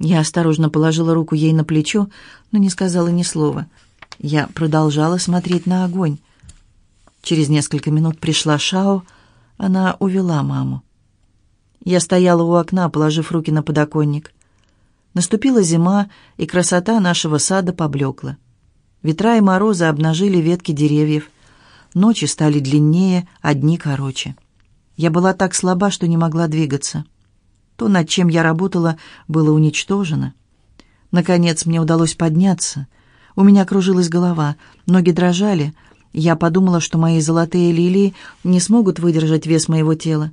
Я осторожно положила руку ей на плечо, но не сказала ни слова. Я продолжала смотреть на огонь. Через несколько минут пришла Шао, она увела маму. Я стояла у окна, положив руки на подоконник. Наступила зима, и красота нашего сада поблекла. Ветра и морозы обнажили ветки деревьев. Ночи стали длиннее, а дни короче. Я была так слаба, что не могла двигаться. То, над чем я работала, было уничтожено. Наконец мне удалось подняться. У меня кружилась голова, ноги дрожали — я подумала, что мои золотые лилии не смогут выдержать вес моего тела.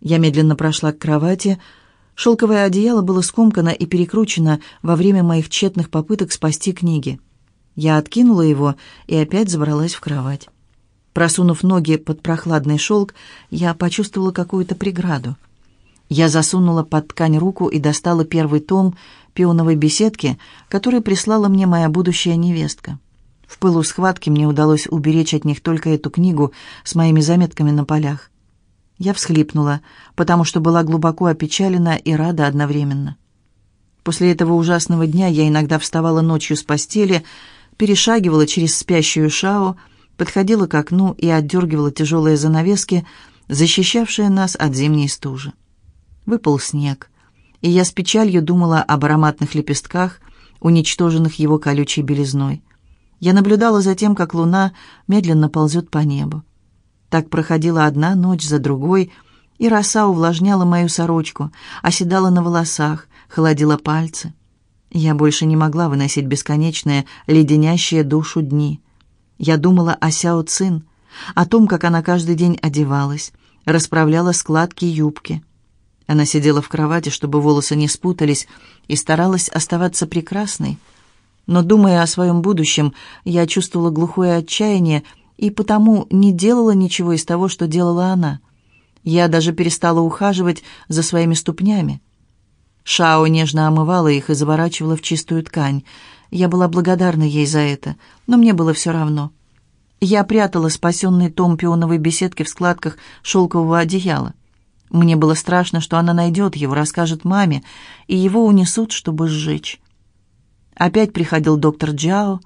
Я медленно прошла к кровати. Шелковое одеяло было скомкано и перекручено во время моих тщетных попыток спасти книги. Я откинула его и опять забралась в кровать. Просунув ноги под прохладный шелк, я почувствовала какую-то преграду. Я засунула под ткань руку и достала первый том пионовой беседки, который прислала мне моя будущая невестка. В пылу схватки мне удалось уберечь от них только эту книгу с моими заметками на полях. Я всхлипнула, потому что была глубоко опечалена и рада одновременно. После этого ужасного дня я иногда вставала ночью с постели, перешагивала через спящую шао, подходила к окну и отдергивала тяжелые занавески, защищавшие нас от зимней стужи. Выпал снег, и я с печалью думала об ароматных лепестках, уничтоженных его колючей белизной. Я наблюдала за тем, как луна медленно ползет по небу. Так проходила одна ночь за другой, и роса увлажняла мою сорочку, оседала на волосах, холодила пальцы. Я больше не могла выносить бесконечные, леденящие душу дни. Я думала о Сяо Цин, о том, как она каждый день одевалась, расправляла складки юбки. Она сидела в кровати, чтобы волосы не спутались, и старалась оставаться прекрасной — но, думая о своем будущем, я чувствовала глухое отчаяние и потому не делала ничего из того, что делала она. Я даже перестала ухаживать за своими ступнями. Шао нежно омывала их и заворачивала в чистую ткань. Я была благодарна ей за это, но мне было все равно. Я прятала спасенный том пионовой беседки в складках шелкового одеяла. Мне было страшно, что она найдет его, расскажет маме, и его унесут, чтобы сжечь. Опять приходил доктор Джао.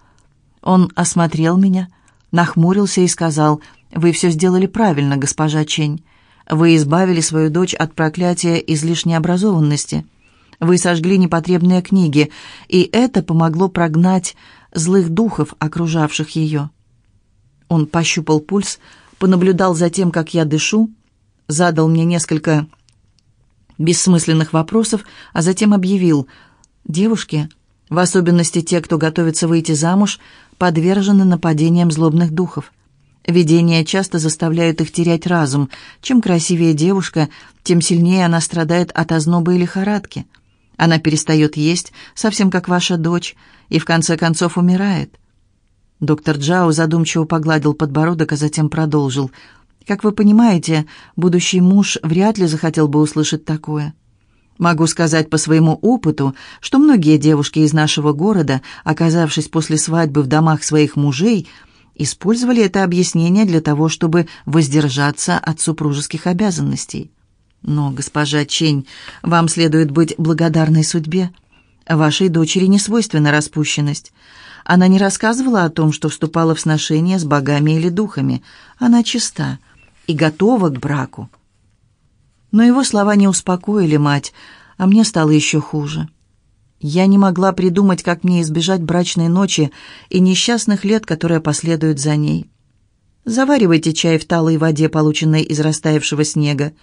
Он осмотрел меня, нахмурился и сказал, «Вы все сделали правильно, госпожа Чень. Вы избавили свою дочь от проклятия излишней образованности. Вы сожгли непотребные книги, и это помогло прогнать злых духов, окружавших ее». Он пощупал пульс, понаблюдал за тем, как я дышу, задал мне несколько бессмысленных вопросов, а затем объявил, «Девушки, в особенности те, кто готовится выйти замуж, подвержены нападениям злобных духов. Видения часто заставляют их терять разум. Чем красивее девушка, тем сильнее она страдает от озноба и лихорадки. Она перестает есть, совсем как ваша дочь, и в конце концов умирает. Доктор Джао задумчиво погладил подбородок, а затем продолжил. «Как вы понимаете, будущий муж вряд ли захотел бы услышать такое». Могу сказать по своему опыту, что многие девушки из нашего города, оказавшись после свадьбы в домах своих мужей, использовали это объяснение для того, чтобы воздержаться от супружеских обязанностей. Но, госпожа Чень, вам следует быть благодарной судьбе. Вашей дочери не свойственна распущенность. Она не рассказывала о том, что вступала в сношение с богами или духами. Она чиста и готова к браку. Но его слова не успокоили мать, а мне стало еще хуже. Я не могла придумать, как мне избежать брачной ночи и несчастных лет, которые последуют за ней. Заваривайте чай в талой воде, полученной из растаявшего снега.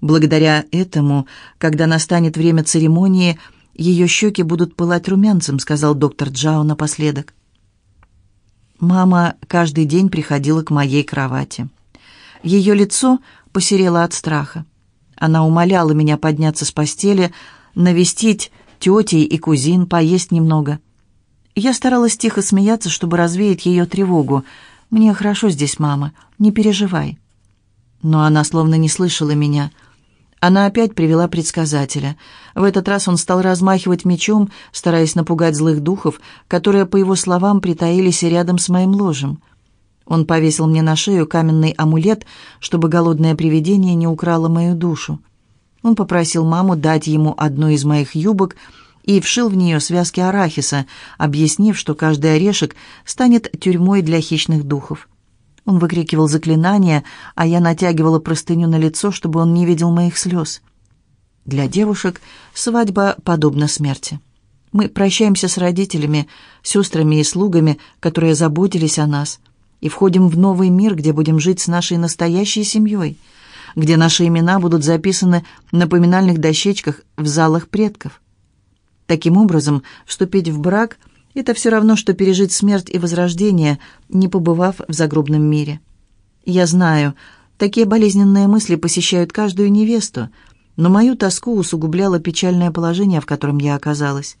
Благодаря этому, когда настанет время церемонии, ее щеки будут пылать румянцем, сказал доктор Джао напоследок. Мама каждый день приходила к моей кровати. Ее лицо посерело от страха. Она умоляла меня подняться с постели, навестить тетей и кузин, поесть немного. Я старалась тихо смеяться, чтобы развеять ее тревогу. «Мне хорошо здесь, мама, не переживай». Но она словно не слышала меня. Она опять привела предсказателя. В этот раз он стал размахивать мечом, стараясь напугать злых духов, которые, по его словам, притаились рядом с моим ложем. Он повесил мне на шею каменный амулет, чтобы голодное привидение не украло мою душу. Он попросил маму дать ему одну из моих юбок, и вшил в нее связки арахиса, объяснив, что каждый орешек станет тюрьмой для хищных духов. Он выкрикивал заклинания, а я натягивала простыню на лицо, чтобы он не видел моих слез. Для девушек свадьба подобна смерти. Мы прощаемся с родителями, сестрами и слугами, которые заботились о нас, и входим в новый мир, где будем жить с нашей настоящей семьей, где наши имена будут записаны на поминальных дощечках в залах предков. Таким образом, вступить в брак – это все равно, что пережить смерть и возрождение, не побывав в загробном мире. Я знаю, такие болезненные мысли посещают каждую невесту, но мою тоску усугубляло печальное положение, в котором я оказалась.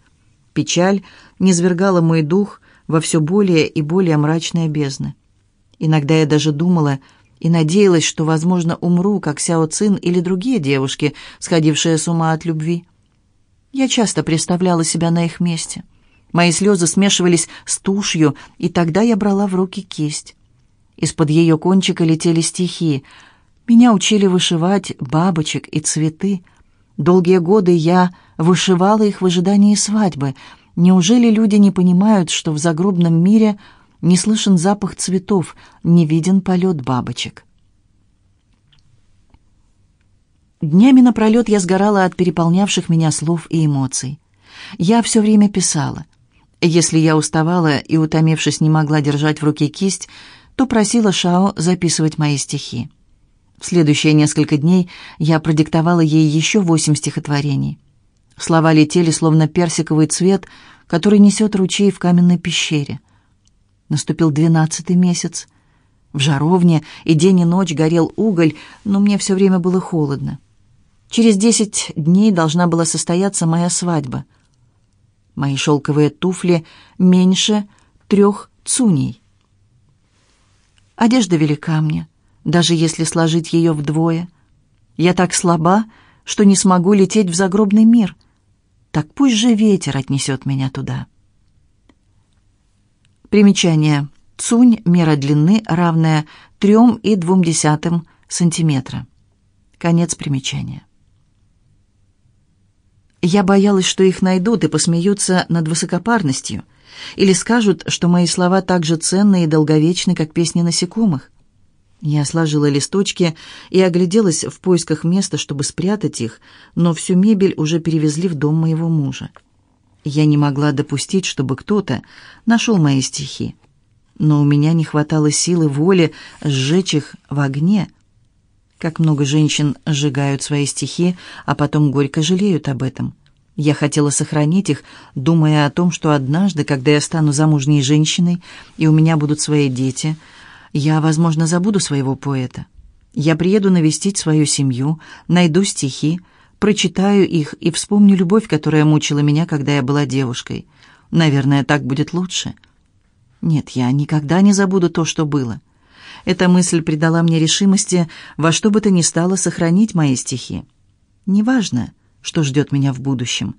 Печаль низвергала мой дух во все более и более мрачные бездны. Иногда я даже думала и надеялась, что, возможно, умру, как Сяо Цин или другие девушки, сходившие с ума от любви. Я часто представляла себя на их месте. Мои слезы смешивались с тушью, и тогда я брала в руки кисть. Из-под ее кончика летели стихи. Меня учили вышивать бабочек и цветы. Долгие годы я вышивала их в ожидании свадьбы. Неужели люди не понимают, что в загробном мире не слышен запах цветов, не виден полет бабочек?» Днями напролет я сгорала от переполнявших меня слов и эмоций. Я все время писала. Если я уставала и, утомившись, не могла держать в руке кисть, то просила Шао записывать мои стихи. В следующие несколько дней я продиктовала ей еще восемь стихотворений. Слова летели, словно персиковый цвет, который несет ручей в каменной пещере. Наступил двенадцатый месяц. В жаровне и день и ночь горел уголь, но мне все время было холодно. Через десять дней должна была состояться моя свадьба. Мои шелковые туфли меньше трех цуней. Одежда велика мне, даже если сложить ее вдвое. Я так слаба, что не смогу лететь в загробный мир. Так пусть же ветер отнесет меня туда. Примечание. Цунь – мера длины, равная трем и двум десятым сантиметра. Конец примечания. Я боялась, что их найдут и посмеются над высокопарностью, или скажут, что мои слова так же ценны и долговечны, как песни насекомых. Я сложила листочки и огляделась в поисках места, чтобы спрятать их, но всю мебель уже перевезли в дом моего мужа. Я не могла допустить, чтобы кто-то нашел мои стихи. Но у меня не хватало силы воли сжечь их в огне, как много женщин сжигают свои стихи, а потом горько жалеют об этом. Я хотела сохранить их, думая о том, что однажды, когда я стану замужней женщиной и у меня будут свои дети, я, возможно, забуду своего поэта. Я приеду навестить свою семью, найду стихи, прочитаю их и вспомню любовь, которая мучила меня, когда я была девушкой. Наверное, так будет лучше. Нет, я никогда не забуду то, что было. Эта мысль придала мне решимости во что бы то ни стало сохранить мои стихи. Неважно, что ждет меня в будущем.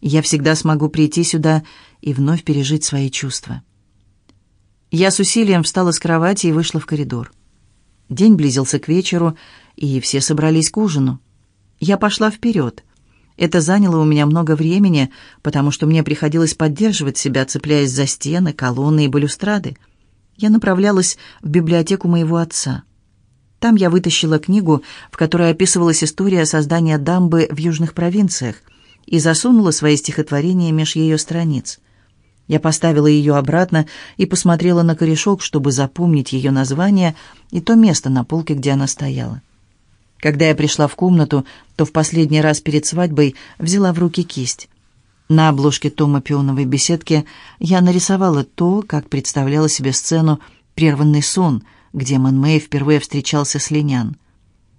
Я всегда смогу прийти сюда и вновь пережить свои чувства. Я с усилием встала с кровати и вышла в коридор. День близился к вечеру, и все собрались к ужину. Я пошла вперед. Это заняло у меня много времени, потому что мне приходилось поддерживать себя, цепляясь за стены, колонны и балюстрады я направлялась в библиотеку моего отца. Там я вытащила книгу, в которой описывалась история создания дамбы в южных провинциях, и засунула свои стихотворения меж ее страниц. Я поставила ее обратно и посмотрела на корешок, чтобы запомнить ее название и то место на полке, где она стояла. Когда я пришла в комнату, то в последний раз перед свадьбой взяла в руки кисть. На обложке тома пионовой беседки я нарисовала то, как представляла себе сцену «Прерванный сон», где Мэн Мэй впервые встречался с Линян.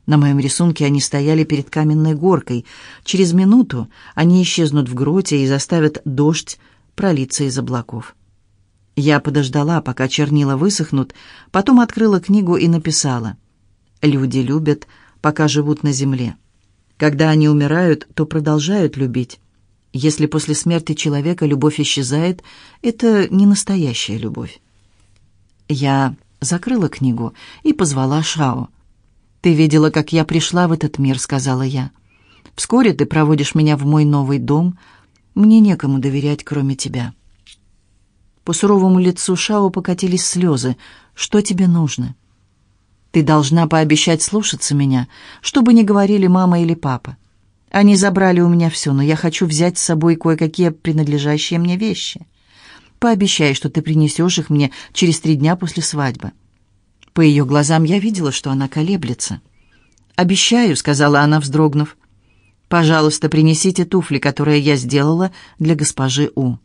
На моем рисунке они стояли перед каменной горкой. Через минуту они исчезнут в гроте и заставят дождь пролиться из облаков. Я подождала, пока чернила высохнут, потом открыла книгу и написала «Люди любят, пока живут на земле. Когда они умирают, то продолжают любить». Если после смерти человека любовь исчезает, это не настоящая любовь. Я закрыла книгу и позвала Шао. «Ты видела, как я пришла в этот мир», — сказала я. «Вскоре ты проводишь меня в мой новый дом. Мне некому доверять, кроме тебя». По суровому лицу Шао покатились слезы. «Что тебе нужно?» «Ты должна пообещать слушаться меня, что бы ни говорили мама или папа. Они забрали у меня все, но я хочу взять с собой кое-какие принадлежащие мне вещи. Пообещай, что ты принесешь их мне через три дня после свадьбы». По ее глазам я видела, что она колеблется. «Обещаю», — сказала она, вздрогнув. «Пожалуйста, принесите туфли, которые я сделала для госпожи У».